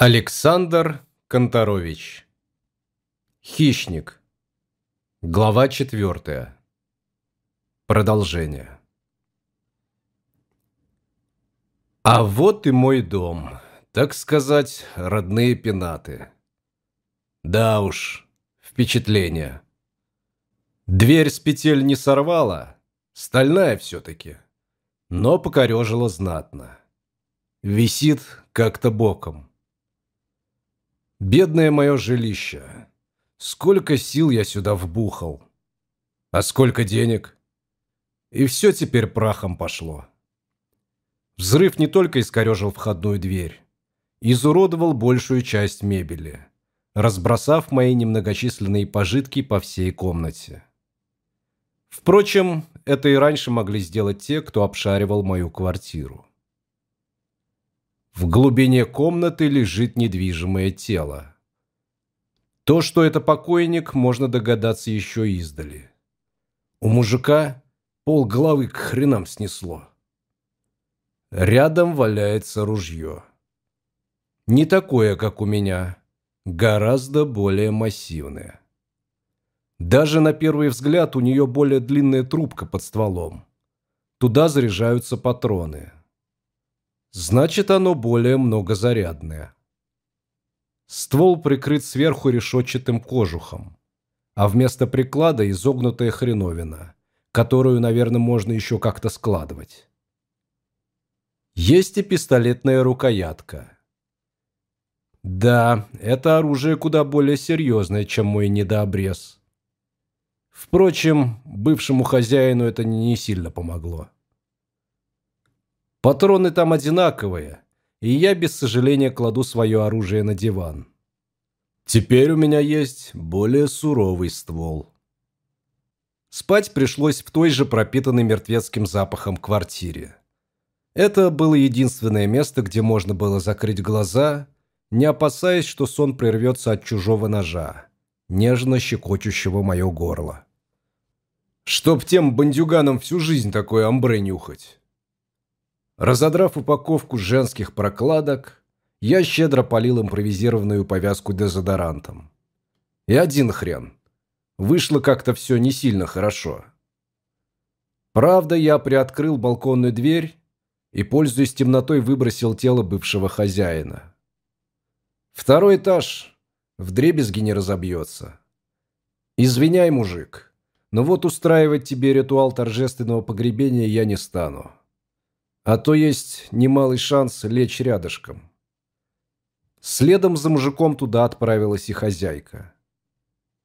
Александр Конторович Хищник Глава четвертая Продолжение А вот и мой дом, так сказать, родные пенаты. Да уж, впечатление. Дверь с петель не сорвала, стальная все-таки, но покорежила знатно. Висит как-то боком. Бедное мое жилище. Сколько сил я сюда вбухал. А сколько денег. И все теперь прахом пошло. Взрыв не только искорежил входную дверь. Изуродовал большую часть мебели, разбросав мои немногочисленные пожитки по всей комнате. Впрочем, это и раньше могли сделать те, кто обшаривал мою квартиру. В глубине комнаты лежит недвижимое тело. То, что это покойник, можно догадаться еще издали. У мужика пол головы к хренам снесло. Рядом валяется ружье. Не такое, как у меня, гораздо более массивное. Даже на первый взгляд у нее более длинная трубка под стволом. Туда заряжаются патроны. Значит, оно более многозарядное. Ствол прикрыт сверху решетчатым кожухом, а вместо приклада изогнутая хреновина, которую, наверное, можно еще как-то складывать. Есть и пистолетная рукоятка. Да, это оружие куда более серьезное, чем мой недообрез. Впрочем, бывшему хозяину это не сильно помогло. Патроны там одинаковые, и я без сожаления кладу свое оружие на диван. Теперь у меня есть более суровый ствол. Спать пришлось в той же пропитанной мертвецким запахом квартире. Это было единственное место, где можно было закрыть глаза, не опасаясь, что сон прервется от чужого ножа, нежно щекочущего мое горло. Чтоб тем бандюганам всю жизнь такое амбре нюхать. Разодрав упаковку женских прокладок, я щедро полил импровизированную повязку дезодорантом. И один хрен. Вышло как-то все не сильно хорошо. Правда, я приоткрыл балконную дверь и, пользуясь темнотой, выбросил тело бывшего хозяина. Второй этаж в дребезги не разобьется. Извиняй, мужик, но вот устраивать тебе ритуал торжественного погребения я не стану. А то есть немалый шанс лечь рядышком. Следом за мужиком туда отправилась и хозяйка.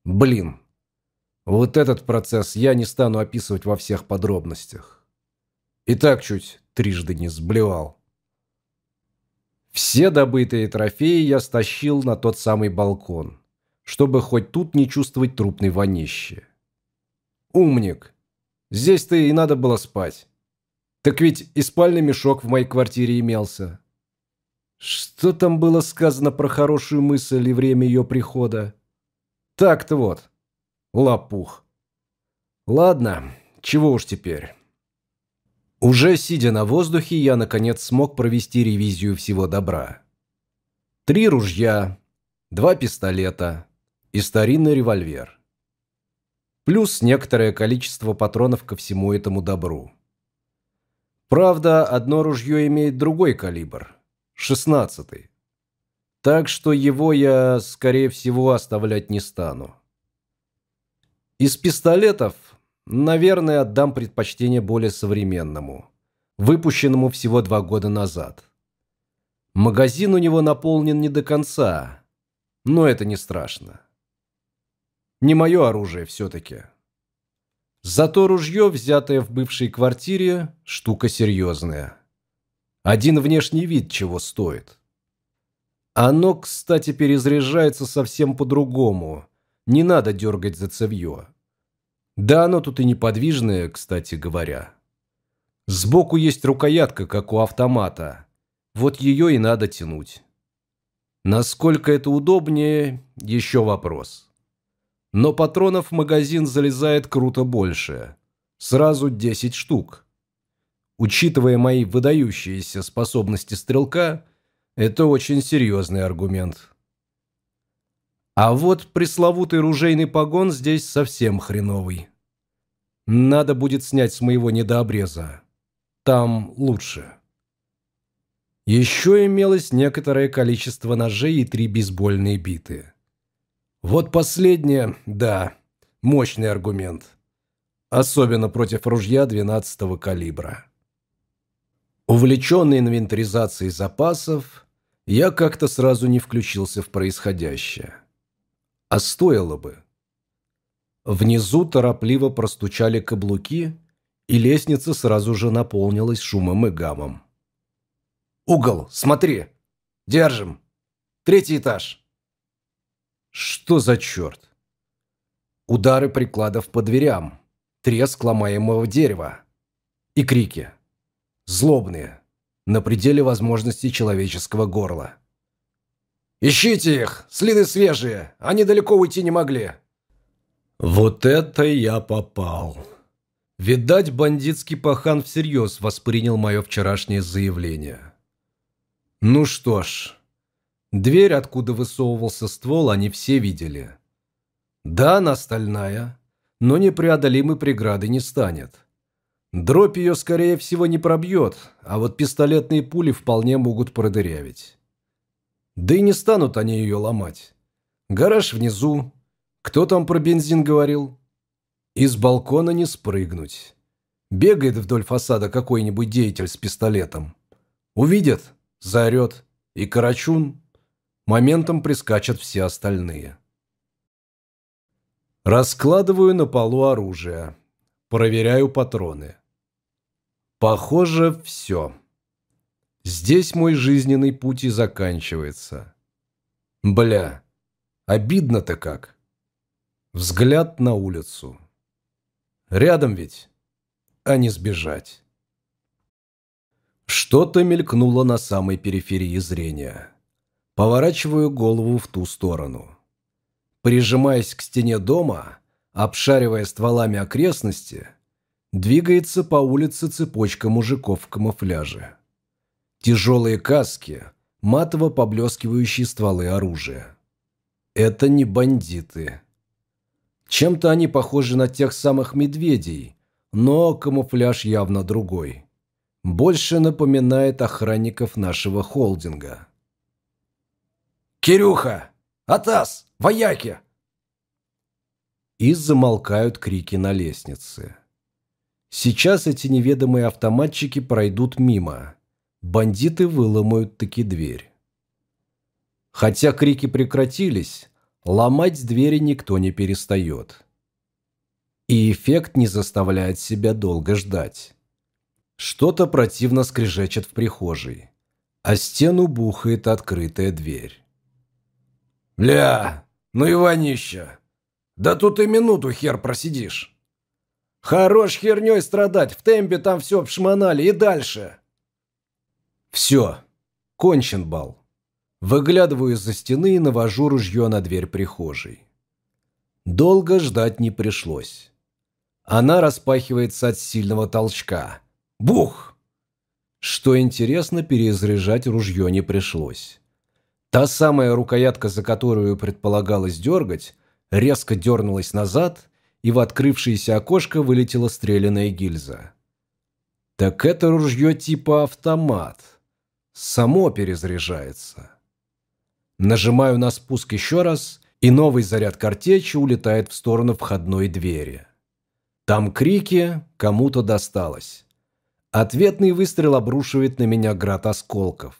Блин, вот этот процесс я не стану описывать во всех подробностях. И так чуть трижды не сблевал. Все добытые трофеи я стащил на тот самый балкон, чтобы хоть тут не чувствовать трупной вонищи. Умник. Здесь-то и надо было спать. Так ведь и спальный мешок в моей квартире имелся. Что там было сказано про хорошую мысль и время ее прихода? Так-то вот, лопух. Ладно, чего уж теперь. Уже сидя на воздухе, я наконец смог провести ревизию всего добра. Три ружья, два пистолета и старинный револьвер. Плюс некоторое количество патронов ко всему этому добру. Правда, одно ружье имеет другой калибр – шестнадцатый. Так что его я, скорее всего, оставлять не стану. Из пистолетов, наверное, отдам предпочтение более современному, выпущенному всего два года назад. Магазин у него наполнен не до конца, но это не страшно. Не мое оружие все-таки. Зато ружье, взятое в бывшей квартире, штука серьезная. Один внешний вид чего стоит. Оно, кстати, перезаряжается совсем по-другому. Не надо дергать за цевье. Да оно тут и неподвижное, кстати говоря. Сбоку есть рукоятка, как у автомата. Вот ее и надо тянуть. Насколько это удобнее, еще вопрос. Но патронов в магазин залезает круто больше. Сразу 10 штук. Учитывая мои выдающиеся способности стрелка, Это очень серьезный аргумент. А вот пресловутый ружейный погон здесь совсем хреновый. Надо будет снять с моего недообреза. Там лучше. Еще имелось некоторое количество ножей и три бейсбольные биты. Вот последнее, да, мощный аргумент. Особенно против ружья 12-го калибра. Увлеченный инвентаризацией запасов, я как-то сразу не включился в происходящее. А стоило бы. Внизу торопливо простучали каблуки, и лестница сразу же наполнилась шумом и гамом. «Угол, смотри! Держим! Третий этаж!» Что за черт? Удары прикладов по дверям, треск ломаемого дерева и крики. Злобные, на пределе возможностей человеческого горла. «Ищите их! Следы свежие! Они далеко уйти не могли!» Вот это я попал. Видать, бандитский пахан всерьез воспринял мое вчерашнее заявление. Ну что ж, дверь, откуда высовывался ствол, они все видели. Да, она стальная, но непреодолимой преграды не станет. Дробь ее, скорее всего, не пробьет, а вот пистолетные пули вполне могут продырявить. Да и не станут они ее ломать. Гараж внизу. Кто там про бензин говорил? Из балкона не спрыгнуть. Бегает вдоль фасада какой-нибудь деятель с пистолетом. Увидят, заорет, и Карачун, моментом прискачут все остальные. Раскладываю на полу оружие. Проверяю патроны. Похоже, все. Здесь мой жизненный путь и заканчивается. Бля, обидно-то как. Взгляд на улицу. Рядом ведь, а не сбежать. Что-то мелькнуло на самой периферии зрения. Поворачиваю голову в ту сторону. Прижимаясь к стене дома, обшаривая стволами окрестности, двигается по улице цепочка мужиков в камуфляже. Тяжелые каски, матово поблескивающие стволы оружия. Это не бандиты. Чем-то они похожи на тех самых медведей, но камуфляж явно другой больше напоминает охранников нашего холдинга. «Кирюха! Атас! Вояки!» И замолкают крики на лестнице. Сейчас эти неведомые автоматчики пройдут мимо. Бандиты выломают таки дверь. Хотя крики прекратились, ломать двери никто не перестает. И эффект не заставляет себя долго ждать. Что-то противно скрежечет в прихожей, а стену бухает открытая дверь. «Ля, ну и вонища! Да тут и минуту хер просидишь!» «Хорош херней страдать, в темпе там все обшмонали и дальше!» «Все, кончен бал!» Выглядываю из-за стены и навожу ружье на дверь прихожей. Долго ждать не пришлось. Она распахивается от сильного толчка, Бух! Что интересно, перезаряжать ружье не пришлось. Та самая рукоятка, за которую предполагалось дергать, резко дернулась назад, и в открывшееся окошко вылетела стрелянная гильза. Так это ружье типа автомат. Само перезаряжается. Нажимаю на спуск еще раз, и новый заряд картечи улетает в сторону входной двери. Там крики, кому-то досталось. Ответный выстрел обрушивает на меня град осколков.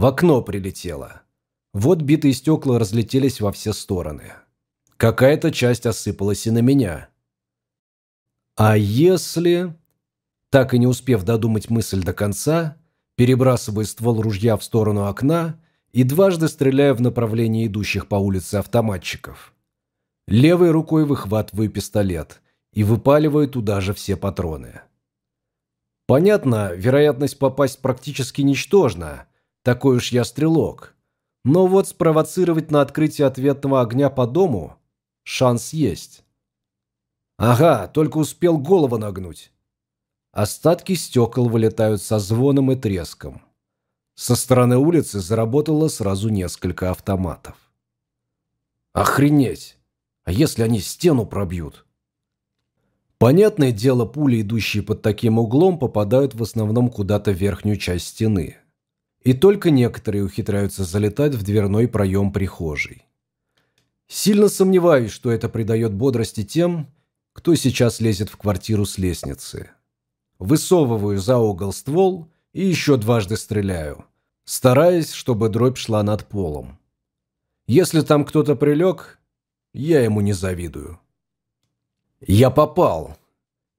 В окно прилетело. Вот битые стекла разлетелись во все стороны. Какая-то часть осыпалась и на меня. А если... Так и не успев додумать мысль до конца, перебрасываю ствол ружья в сторону окна и дважды стреляю в направлении идущих по улице автоматчиков. Левой рукой выхватываю пистолет и выпаливаю туда же все патроны. Понятно, вероятность попасть практически ничтожна. Такой уж я стрелок. Но вот спровоцировать на открытие ответного огня по дому шанс есть. Ага, только успел голову нагнуть. Остатки стекол вылетают со звоном и треском. Со стороны улицы заработало сразу несколько автоматов. Охренеть! А если они стену пробьют? Понятное дело, пули, идущие под таким углом, попадают в основном куда-то в верхнюю часть стены. И только некоторые ухитряются залетать в дверной проем прихожей. Сильно сомневаюсь, что это придает бодрости тем, кто сейчас лезет в квартиру с лестницы. Высовываю за угол ствол и еще дважды стреляю, стараясь, чтобы дробь шла над полом. Если там кто-то прилег, я ему не завидую. Я попал.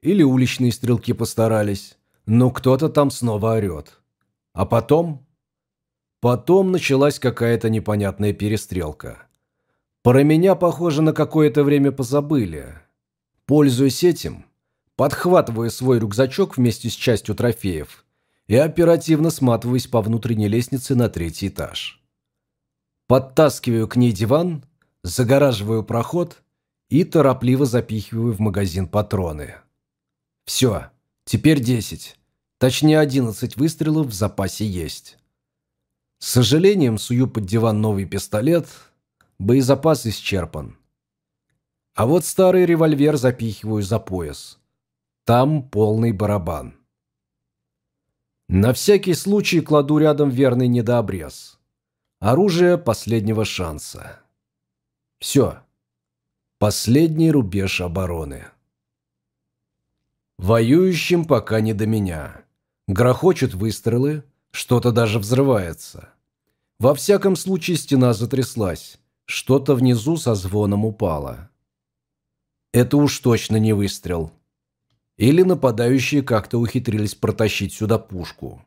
Или уличные стрелки постарались, но кто-то там снова орет. А потом... Потом началась какая-то непонятная перестрелка. Про меня, похоже, на какое-то время позабыли. Пользуясь этим, подхватываю свой рюкзачок вместе с частью трофеев и оперативно сматываюсь по внутренней лестнице на третий этаж. Подтаскиваю к ней диван, загораживаю проход и торопливо запихиваю в магазин патроны. Все, теперь 10. Точнее, 11 выстрелов в запасе есть. С сожалением сую под диван новый пистолет, боезапас исчерпан. А вот старый револьвер запихиваю за пояс. Там полный барабан. На всякий случай кладу рядом верный недообрез. Оружие последнего шанса. Все. Последний рубеж обороны. Воюющим пока не до меня. Грохочут выстрелы, что-то даже взрывается. Во всяком случае стена затряслась, что-то внизу со звоном упало. Это уж точно не выстрел. Или нападающие как-то ухитрились протащить сюда пушку.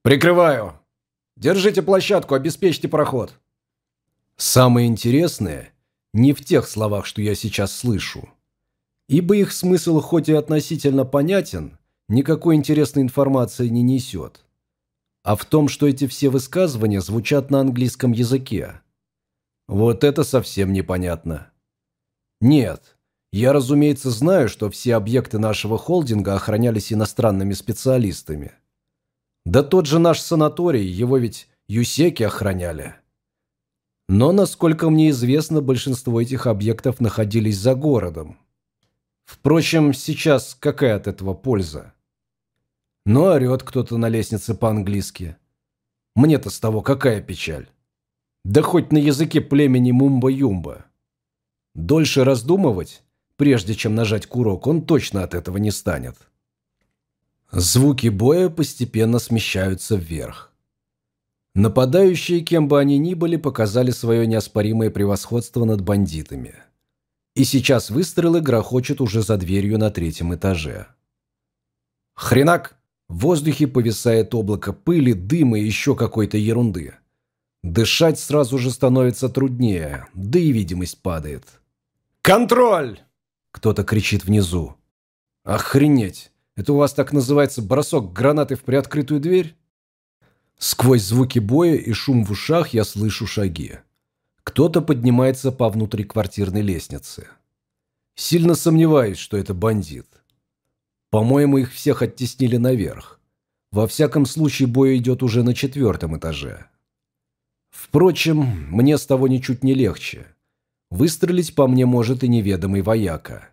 «Прикрываю!» Держите площадку, обеспечьте проход. Самое интересное не в тех словах, что я сейчас слышу. Ибо их смысл хоть и относительно понятен, никакой интересной информации не несет. А в том, что эти все высказывания звучат на английском языке. Вот это совсем непонятно. Нет, я, разумеется, знаю, что все объекты нашего холдинга охранялись иностранными специалистами – да тот же наш санаторий, его ведь юсеки охраняли. Но, насколько мне известно, большинство этих объектов находились за городом. Впрочем, сейчас какая от этого польза? Но орет кто-то на лестнице по-английски. Мне-то с того какая печаль? Да хоть на языке племени Мумба-Юмба. Дольше раздумывать, прежде чем нажать курок, он точно от этого не станет. Звуки боя постепенно смещаются вверх. Нападающие, кем бы они ни были, показали свое неоспоримое превосходство над бандитами. И сейчас выстрелы грохочут уже за дверью на третьем этаже. Хренак! В воздухе повисает облако пыли, дыма и еще какой-то ерунды. Дышать сразу же становится труднее, да и видимость падает. «Контроль!» Кто-то кричит внизу. «Охренеть! Это у вас так называется бросок гранаты в приоткрытую дверь? Сквозь звуки боя и шум в ушах я слышу шаги. Кто-то поднимается по внутриквартирной лестнице. Сильно сомневаюсь, что это бандит. По-моему, их всех оттеснили наверх. Во всяком случае, бой идет уже на четвертом этаже. Впрочем, мне с того ничуть не легче. Выстрелить по мне может и неведомый вояка.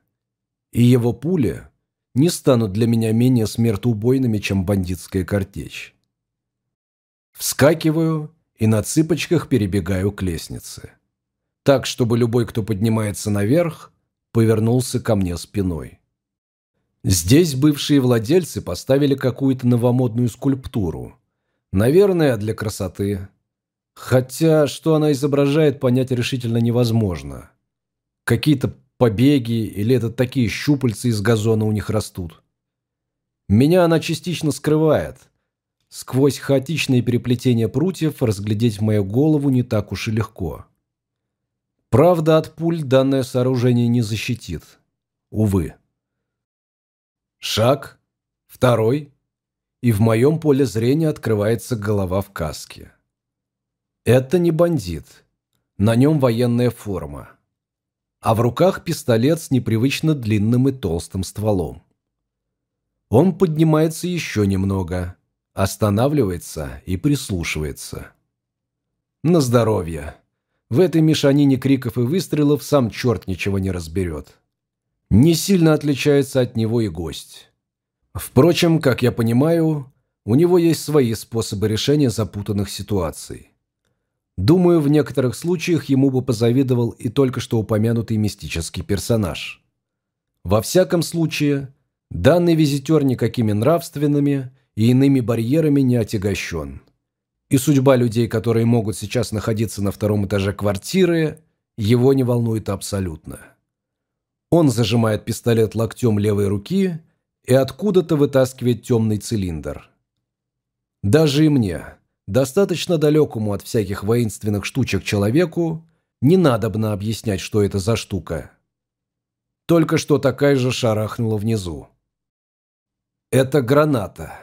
И его пуля не станут для меня менее смертоубойными, чем бандитская картечь. Вскакиваю и на цыпочках перебегаю к лестнице. Так, чтобы любой, кто поднимается наверх, повернулся ко мне спиной. Здесь бывшие владельцы поставили какую-то новомодную скульптуру. Наверное, для красоты. Хотя, что она изображает, понять решительно невозможно. Какие-то побеги или это такие щупальца из газона у них растут. Меня она частично скрывает. Сквозь хаотичные переплетения прутьев разглядеть мою голову не так уж и легко. Правда, от пуль данное сооружение не защитит. Увы. Шаг. Второй. И в моем поле зрения открывается голова в каске. Это не бандит. На нем военная форма а в руках пистолет с непривычно длинным и толстым стволом. Он поднимается еще немного, останавливается и прислушивается. На здоровье. В этой мешанине криков и выстрелов сам черт ничего не разберет. Не сильно отличается от него и гость. Впрочем, как я понимаю, у него есть свои способы решения запутанных ситуаций. Думаю, в некоторых случаях ему бы позавидовал и только что упомянутый мистический персонаж. Во всяком случае, данный визитер никакими нравственными и иными барьерами не отягощен и судьба людей, которые могут сейчас находиться на втором этаже квартиры, его не волнует абсолютно. Он зажимает пистолет локтем левой руки и откуда-то вытаскивает темный цилиндр. Даже и мне, достаточно далекому от всяких воинственных штучек человеку, не надобно объяснять, что это за штука. Только что такая же шарахнула внизу. Это граната,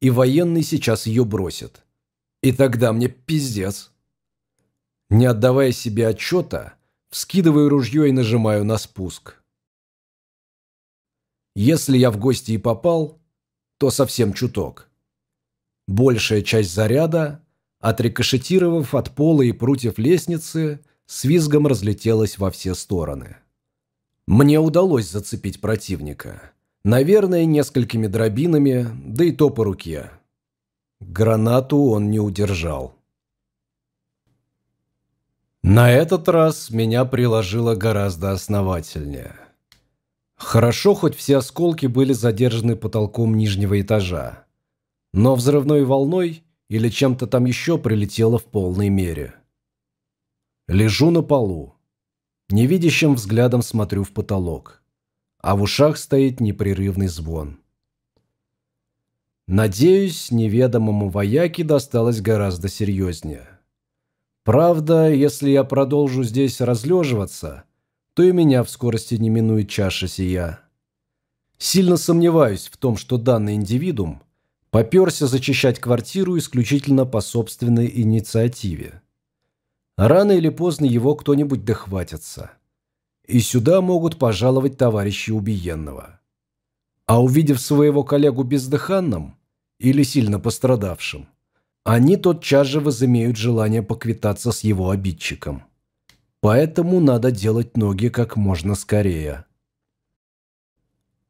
и военный сейчас ее бросит. И тогда мне пиздец. Не отдавая себе отчета, вскидываю ружье и нажимаю на спуск. Если я в гости и попал, то совсем чуток. Большая часть заряда, отрикошетировав от пола и прутьев лестницы, с визгом разлетелась во все стороны. Мне удалось зацепить противника. Наверное, несколькими дробинами, да и то по руке. Гранату он не удержал. На этот раз меня приложило гораздо основательнее. Хорошо, хоть все осколки были задержаны потолком нижнего этажа. Но взрывной волной или чем-то там еще прилетело в полной мере. Лежу на полу. Невидящим взглядом смотрю в потолок. А в ушах стоит непрерывный звон. Надеюсь, неведомому вояке досталось гораздо серьезнее. Правда, если я продолжу здесь разлеживаться, то и меня в скорости не минует чаша сия. Сильно сомневаюсь в том, что данный индивидуум поперся зачищать квартиру исключительно по собственной инициативе. Рано или поздно его кто-нибудь дохватится. И сюда могут пожаловать товарищи убиенного. А увидев своего коллегу бездыханным или сильно пострадавшим, они тотчас же возымеют желание поквитаться с его обидчиком. Поэтому надо делать ноги как можно скорее.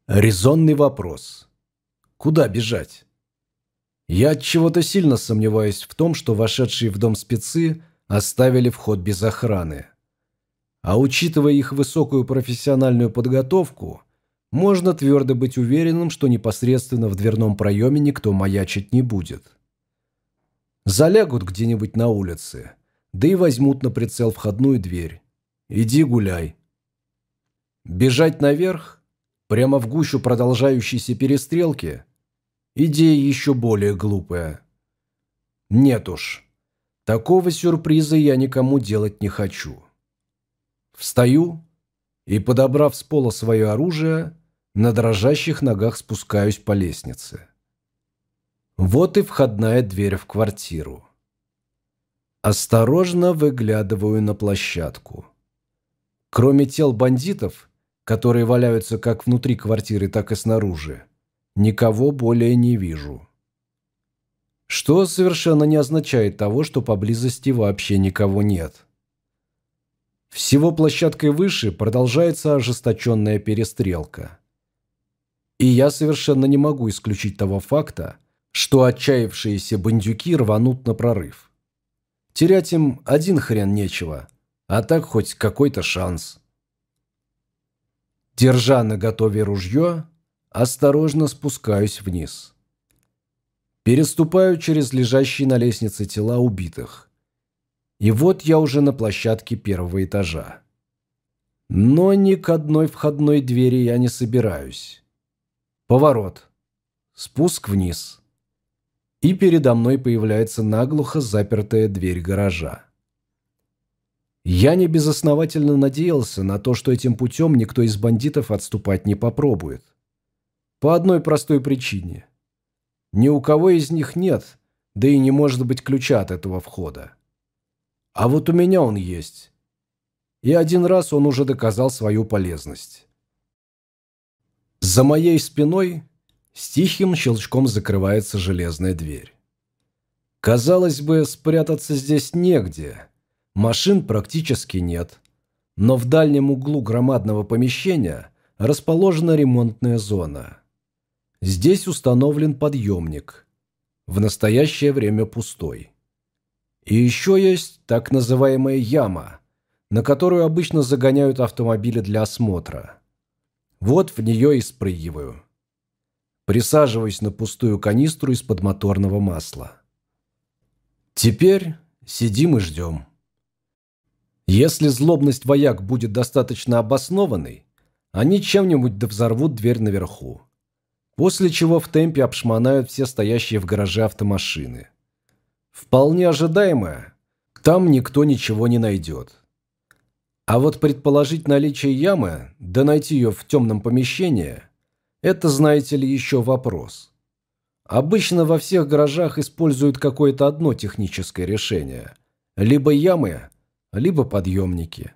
Резонный вопрос. Куда бежать? Я от чего-то сильно сомневаюсь в том, что вошедшие в дом спецы оставили вход без охраны. А учитывая их высокую профессиональную подготовку, можно твердо быть уверенным, что непосредственно в дверном проеме никто маячить не будет. Залягут где-нибудь на улице, да и возьмут на прицел входную дверь. Иди гуляй. Бежать наверх, прямо в гущу продолжающейся перестрелки, идея еще более глупая. Нет уж, такого сюрприза я никому делать не хочу. Встаю и, подобрав с пола свое оружие, на дрожащих ногах спускаюсь по лестнице. Вот и входная дверь в квартиру. Осторожно выглядываю на площадку. Кроме тел бандитов, которые валяются как внутри квартиры, так и снаружи, никого более не вижу. Что совершенно не означает того, что поблизости вообще никого нет. Всего площадкой выше продолжается ожесточенная перестрелка. И я совершенно не могу исключить того факта, что отчаявшиеся бандюки рванут на прорыв. Терять им один хрен нечего, а так хоть какой-то шанс. Держа на готове ружье, осторожно спускаюсь вниз. Переступаю через лежащие на лестнице тела убитых. И вот я уже на площадке первого этажа. Но ни к одной входной двери я не собираюсь. Поворот. Спуск вниз. И передо мной появляется наглухо запертая дверь гаража. Я не безосновательно надеялся на то, что этим путем никто из бандитов отступать не попробует. По одной простой причине. Ни у кого из них нет, да и не может быть ключа от этого входа. А вот у меня он есть. И один раз он уже доказал свою полезность. За моей спиной С тихим щелчком закрывается железная дверь. Казалось бы, спрятаться здесь негде. Машин практически нет. Но в дальнем углу громадного помещения расположена ремонтная зона. Здесь установлен подъемник. В настоящее время пустой. И еще есть так называемая яма, на которую обычно загоняют автомобили для осмотра. Вот в нее и спрыгиваю. Присаживаюсь на пустую канистру из-под моторного масла. Теперь сидим и ждем. Если злобность вояк будет достаточно обоснованной, они чем-нибудь да взорвут дверь наверху. После чего в темпе обшмонают все стоящие в гараже автомашины. Вполне ожидаемое, там никто ничего не найдет. А вот предположить наличие ямы, да найти ее в темном помещении, это, знаете ли, еще вопрос. Обычно во всех гаражах используют какое-то одно техническое решение. Либо ямы, либо подъемники.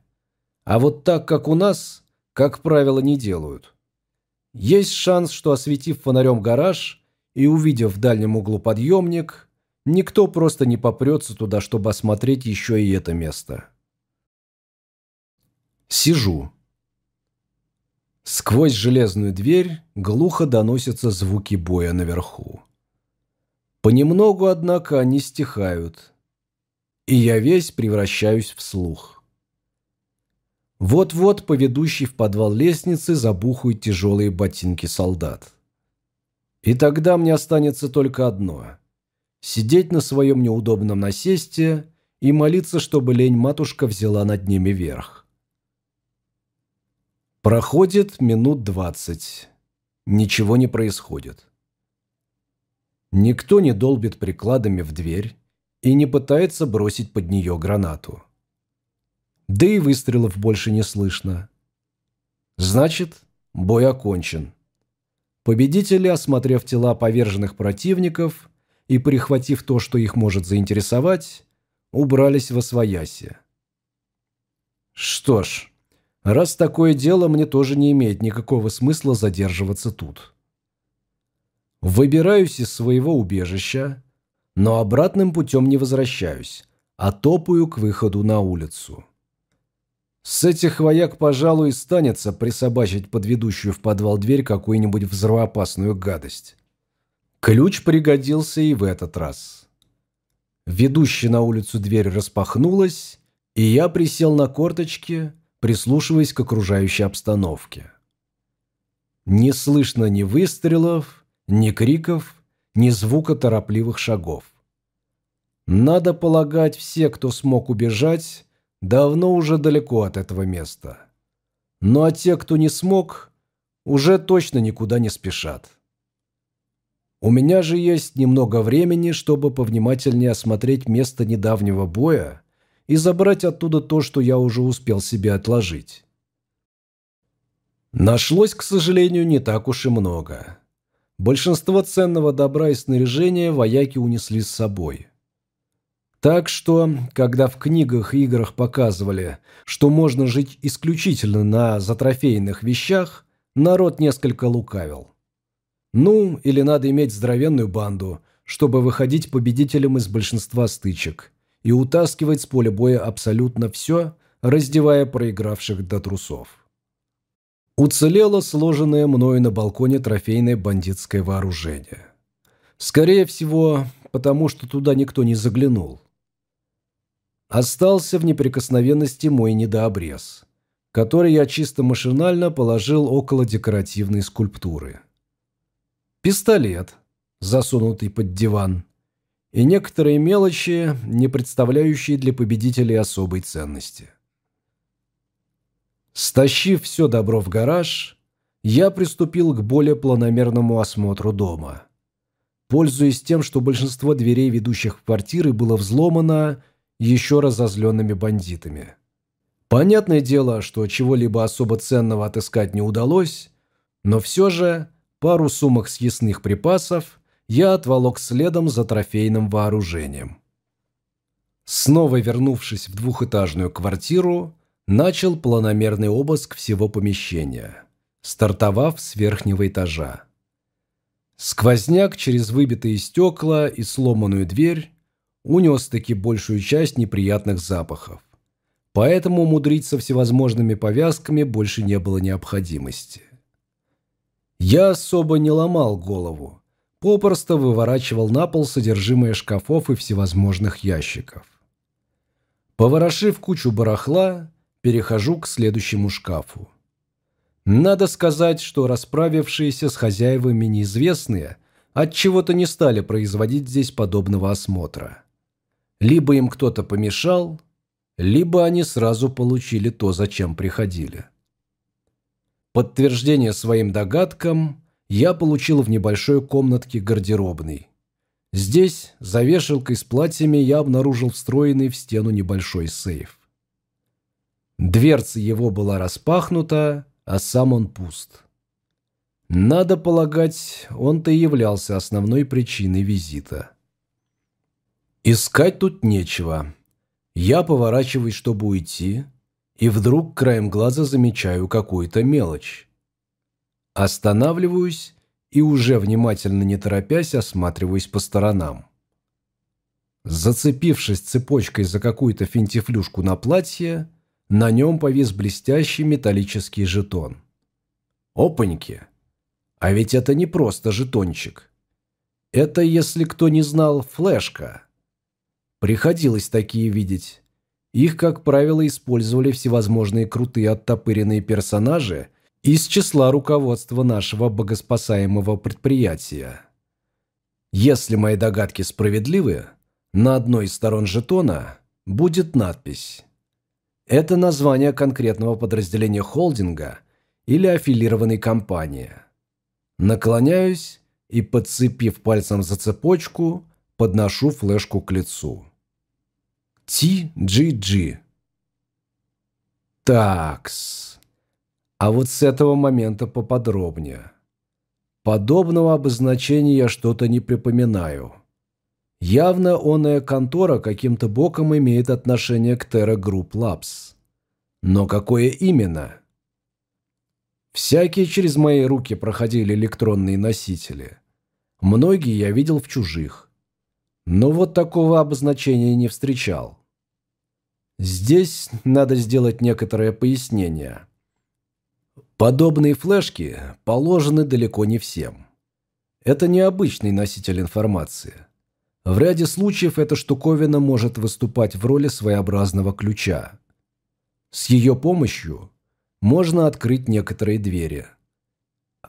А вот так, как у нас, как правило, не делают. Есть шанс, что осветив фонарем гараж и увидев в дальнем углу подъемник, никто просто не попрется туда, чтобы осмотреть еще и это место. Сижу. Сквозь железную дверь глухо доносятся звуки боя наверху. Понемногу, однако, они стихают, и я весь превращаюсь в слух. Вот-вот по ведущей в подвал лестницы забухают тяжелые ботинки солдат. И тогда мне останется только одно – сидеть на своем неудобном насесте и молиться, чтобы лень-матушка взяла над ними верх. Проходит минут двадцать. Ничего не происходит. Никто не долбит прикладами в дверь и не пытается бросить под нее гранату. Да и выстрелов больше не слышно. Значит, бой окончен. Победители, осмотрев тела поверженных противников и прихватив то, что их может заинтересовать, убрались во свояси. Что ж, Раз такое дело, мне тоже не имеет никакого смысла задерживаться тут. Выбираюсь из своего убежища, но обратным путем не возвращаюсь, а топаю к выходу на улицу. С этих вояк, пожалуй, станется присобачить под ведущую в подвал дверь какую-нибудь взрывоопасную гадость. Ключ пригодился и в этот раз. Ведущая на улицу дверь распахнулась, и я присел на корточки, прислушиваясь к окружающей обстановке. Не слышно ни выстрелов, ни криков, ни звука торопливых шагов. Надо полагать, все, кто смог убежать, давно уже далеко от этого места. Ну а те, кто не смог, уже точно никуда не спешат. У меня же есть немного времени, чтобы повнимательнее осмотреть место недавнего боя и забрать оттуда то, что я уже успел себе отложить. Нашлось, к сожалению, не так уж и много. Большинство ценного добра и снаряжения вояки унесли с собой. Так что, когда в книгах и играх показывали, что можно жить исключительно на затрофейных вещах, народ несколько лукавил. Ну, или надо иметь здоровенную банду, чтобы выходить победителем из большинства стычек – и утаскивать с поля боя абсолютно все, раздевая проигравших до трусов. Уцелело сложенное мною на балконе трофейное бандитское вооружение. Скорее всего, потому что туда никто не заглянул. Остался в неприкосновенности мой недообрез, который я чисто машинально положил около декоративной скульптуры. Пистолет, засунутый под диван – и некоторые мелочи, не представляющие для победителей особой ценности. Стащив все добро в гараж, я приступил к более планомерному осмотру дома. Пользуясь тем, что большинство дверей, ведущих в квартиры, было взломано еще разозленными бандитами. Понятное дело, что чего-либо особо ценного отыскать не удалось, но все же пару сумок съестных припасов – я отволок следом за трофейным вооружением. Снова вернувшись в двухэтажную квартиру, начал планомерный обыск всего помещения, стартовав с верхнего этажа. Сквозняк через выбитые стекла и сломанную дверь унес таки большую часть неприятных запахов. Поэтому мудрить всевозможными повязками больше не было необходимости. Я особо не ломал голову, попросто выворачивал на пол содержимое шкафов и всевозможных ящиков. Поворошив кучу барахла, перехожу к следующему шкафу. Надо сказать, что расправившиеся с хозяевами неизвестные от чего то не стали производить здесь подобного осмотра. Либо им кто-то помешал, либо они сразу получили то, зачем приходили. Подтверждение своим догадкам я получил в небольшой комнатке гардеробной. Здесь, за вешалкой с платьями, я обнаружил встроенный в стену небольшой сейф. Дверца его была распахнута, а сам он пуст. Надо полагать, он-то и являлся основной причиной визита. Искать тут нечего. Я поворачиваюсь, чтобы уйти, и вдруг краем глаза замечаю какую-то мелочь. Останавливаюсь и уже внимательно не торопясь осматриваюсь по сторонам. Зацепившись цепочкой за какую-то финтифлюшку на платье, на нем повис блестящий металлический жетон. Опаньки! А ведь это не просто жетончик. Это, если кто не знал, флешка. Приходилось такие видеть. Их, как правило, использовали всевозможные крутые оттопыренные персонажи из числа руководства нашего богоспасаемого предприятия. Если мои догадки справедливы, на одной из сторон жетона будет надпись. Это название конкретного подразделения холдинга или аффилированной компании. Наклоняюсь и, подцепив пальцем за цепочку, подношу флешку к лицу. TGG. Такс. А вот с этого момента поподробнее. Подобного обозначения я что-то не припоминаю. Явно оная контора каким-то боком имеет отношение к Terra Group Labs. Но какое именно? Всякие через мои руки проходили электронные носители. Многие я видел в чужих. Но вот такого обозначения не встречал. Здесь надо сделать некоторое пояснение. Подобные флешки положены далеко не всем. Это необычный носитель информации. В ряде случаев эта штуковина может выступать в роли своеобразного ключа. С ее помощью можно открыть некоторые двери.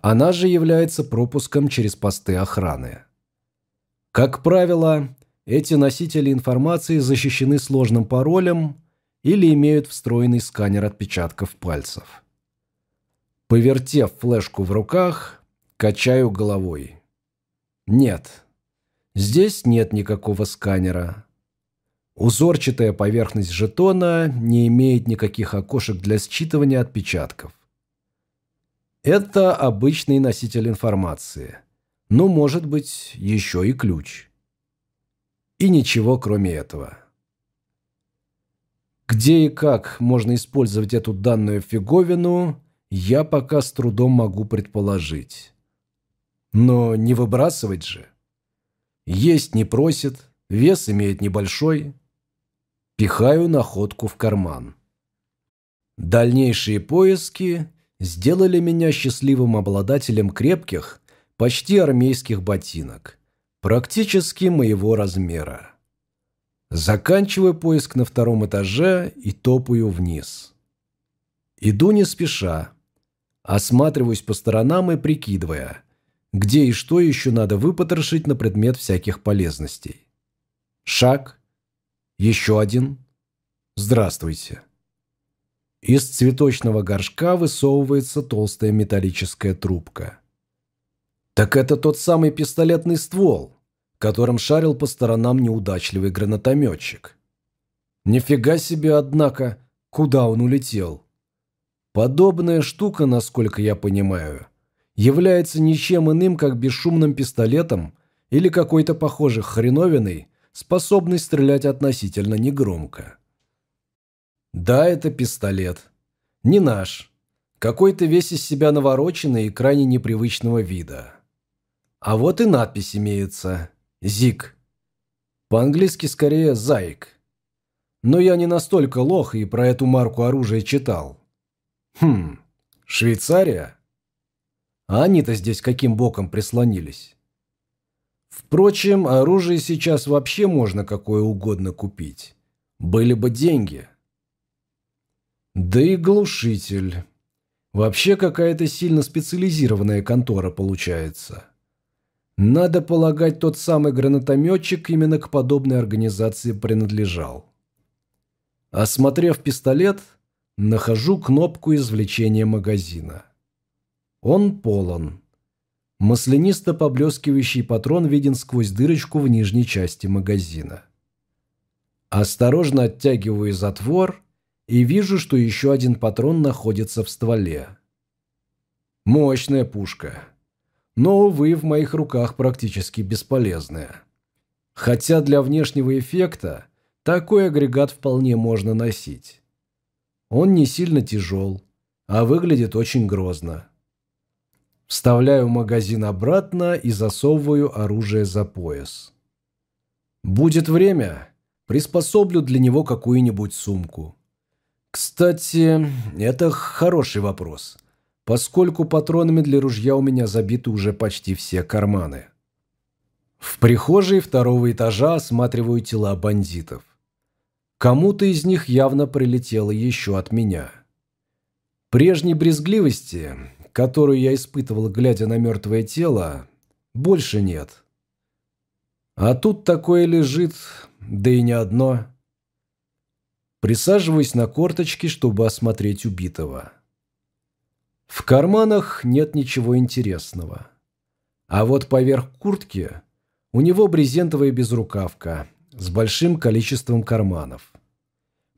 Она же является пропуском через посты охраны. Как правило, эти носители информации защищены сложным паролем или имеют встроенный сканер отпечатков пальцев. Повертев флешку в руках, качаю головой. Нет, здесь нет никакого сканера. Узорчатая поверхность жетона не имеет никаких окошек для считывания отпечатков. Это обычный носитель информации, но может быть еще и ключ. И ничего кроме этого. Где и как можно использовать эту данную фиговину, я пока с трудом могу предположить. Но не выбрасывать же. Есть не просит, вес имеет небольшой. Пихаю находку в карман. Дальнейшие поиски сделали меня счастливым обладателем крепких, почти армейских ботинок практически моего размера. Заканчиваю поиск на втором этаже и топаю вниз. Иду не спеша, осматриваюсь по сторонам и прикидывая, где и что еще надо выпотрошить на предмет всяких полезностей. Шаг. Еще один. Здравствуйте. Из цветочного горшка высовывается толстая металлическая трубка. Так это тот самый пистолетный ствол, которым шарил по сторонам неудачливый гранатометчик. Нифига себе, однако, куда он улетел. Подобная штука, насколько я понимаю, является ничем иным, как бесшумным пистолетом или какой-то похожей хреновиной, способный стрелять относительно негромко. Да, это пистолет. Не наш. Какой-то весь из себя навороченный и крайне непривычного вида. А вот и надпись имеется. «Зик». По-английски скорее «Зайк». Но я не настолько лох и про эту марку оружия читал. Хм, Швейцария? А они-то здесь каким боком прислонились? Впрочем, оружие сейчас вообще можно какое угодно купить. Были бы деньги. Да и глушитель. Вообще какая-то сильно специализированная контора получается. Надо полагать, тот самый гранатометчик именно к подобной организации принадлежал. Осмотрев пистолет, нахожу кнопку извлечения магазина. Он полон. Маслянисто поблескивающий патрон виден сквозь дырочку в нижней части магазина. Осторожно оттягиваю затвор и вижу, что еще один патрон находится в стволе. Мощная пушка. Но, увы, в моих руках практически бесполезная. Хотя для внешнего эффекта такой агрегат вполне можно носить. Он не сильно тяжел, а выглядит очень грозно. Вставляю магазин обратно и засовываю оружие за пояс. Будет время, приспособлю для него какую-нибудь сумку. Кстати, это хороший вопрос, поскольку патронами для ружья у меня забиты уже почти все карманы. В прихожей второго этажа осматриваю тела бандитов. Кому-то из них явно прилетело еще от меня. Прежней брезгливости, которую я испытывал, глядя на мертвое тело, больше нет. А тут такое лежит, да и не одно. Присаживаюсь на корточки, чтобы осмотреть убитого. В карманах нет ничего интересного. А вот поверх куртки у него брезентовая безрукавка с большим количеством карманов.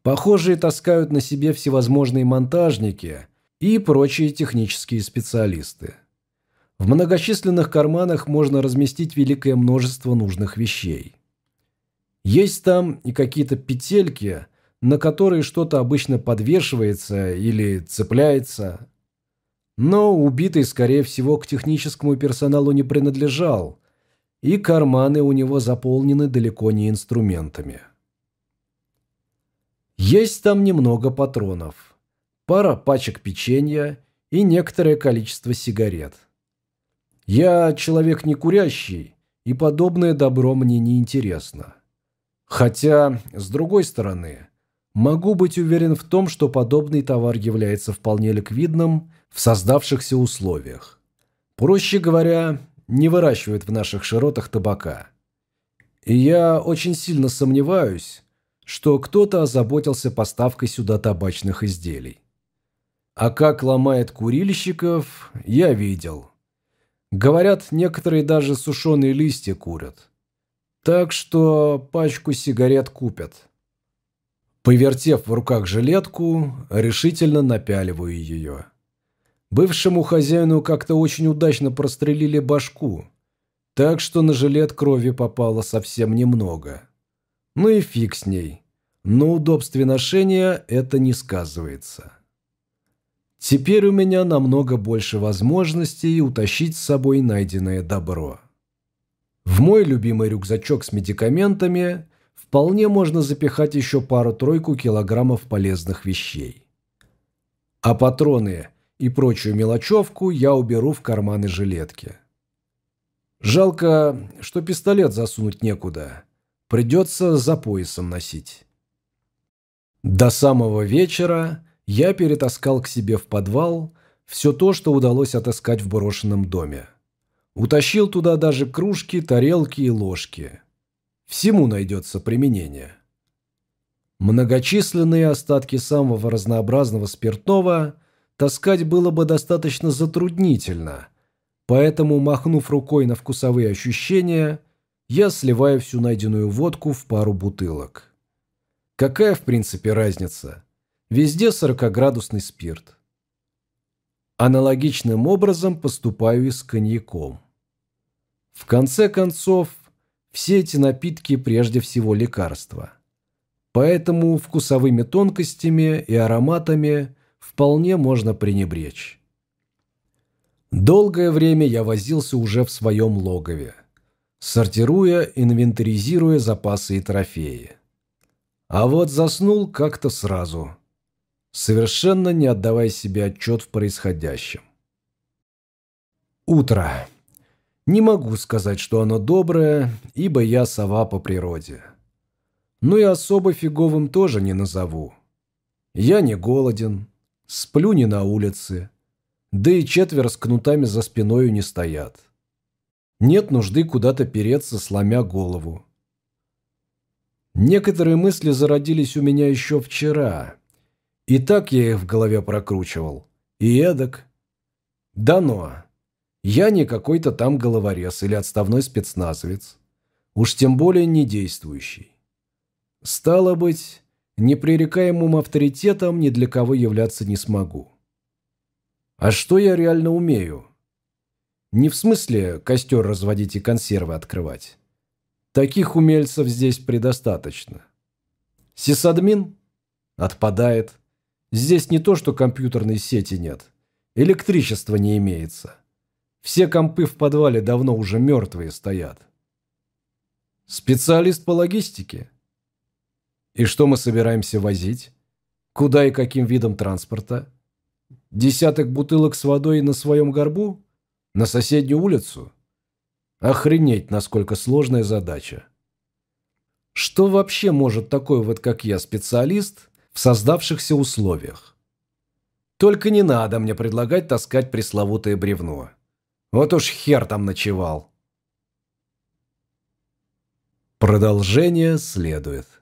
Похожие таскают на себе всевозможные монтажники и прочие технические специалисты. В многочисленных карманах можно разместить великое множество нужных вещей. Есть там и какие-то петельки, на которые что-то обычно подвешивается или цепляется. Но убитый, скорее всего, к техническому персоналу не принадлежал, и карманы у него заполнены далеко не инструментами. Есть там немного патронов, пара пачек печенья и некоторое количество сигарет. Я человек не курящий, и подобное добро мне не интересно. Хотя, с другой стороны, могу быть уверен в том, что подобный товар является вполне ликвидным в создавшихся условиях. Проще говоря, не выращивают в наших широтах табака. И я очень сильно сомневаюсь, что кто-то озаботился поставкой сюда табачных изделий. А как ломает курильщиков, я видел. Говорят, некоторые даже сушеные листья курят. Так что пачку сигарет купят. Повертев в руках жилетку, решительно напяливаю ее. Бывшему хозяину как-то очень удачно прострелили башку, так что на жилет крови попало совсем немного. Ну и фиг с ней. На удобстве ношения это не сказывается. Теперь у меня намного больше возможностей утащить с собой найденное добро. В мой любимый рюкзачок с медикаментами вполне можно запихать еще пару-тройку килограммов полезных вещей. А патроны и прочую мелочевку я уберу в карманы жилетки. Жалко, что пистолет засунуть некуда. Придется за поясом носить. До самого вечера я перетаскал к себе в подвал все то, что удалось отыскать в брошенном доме. Утащил туда даже кружки, тарелки и ложки. Всему найдется применение. Многочисленные остатки самого разнообразного спиртного таскать было бы достаточно затруднительно, поэтому, махнув рукой на вкусовые ощущения, я сливаю всю найденную водку в пару бутылок. Какая, в принципе, разница? Везде 40-градусный спирт. Аналогичным образом поступаю и с коньяком. В конце концов, все эти напитки прежде всего лекарства. Поэтому вкусовыми тонкостями и ароматами вполне можно пренебречь. Долгое время я возился уже в своем логове, сортируя, инвентаризируя запасы и трофеи. А вот заснул как-то сразу, совершенно не отдавая себе отчет в происходящем. Утро. Не могу сказать, что оно доброе, ибо я сова по природе. Но и особо фиговым тоже не назову. Я не голоден, сплю не на улице, да и четверо с кнутами за спиною не стоят. Нет нужды куда-то переться, сломя голову. Некоторые мысли зародились у меня еще вчера. И так я их в голове прокручивал. И эдак. Дано. Я не какой-то там головорез или отставной спецназовец. Уж тем более не действующий. Стало быть, непререкаемым авторитетом ни для кого являться не смогу. А что я реально умею? Не в смысле костер разводить и консервы открывать. Таких умельцев здесь предостаточно. Сисадмин? Отпадает. Здесь не то, что компьютерной сети нет. Электричества не имеется. Все компы в подвале давно уже мертвые стоят. Специалист по логистике? И что мы собираемся возить? Куда и каким видом транспорта? Десяток бутылок с водой на своем горбу? На соседнюю улицу? Охренеть, насколько сложная задача. Что вообще может такой вот, как я, специалист в создавшихся условиях? Только не надо мне предлагать таскать пресловутое бревно. Вот уж хер там ночевал. Продолжение следует.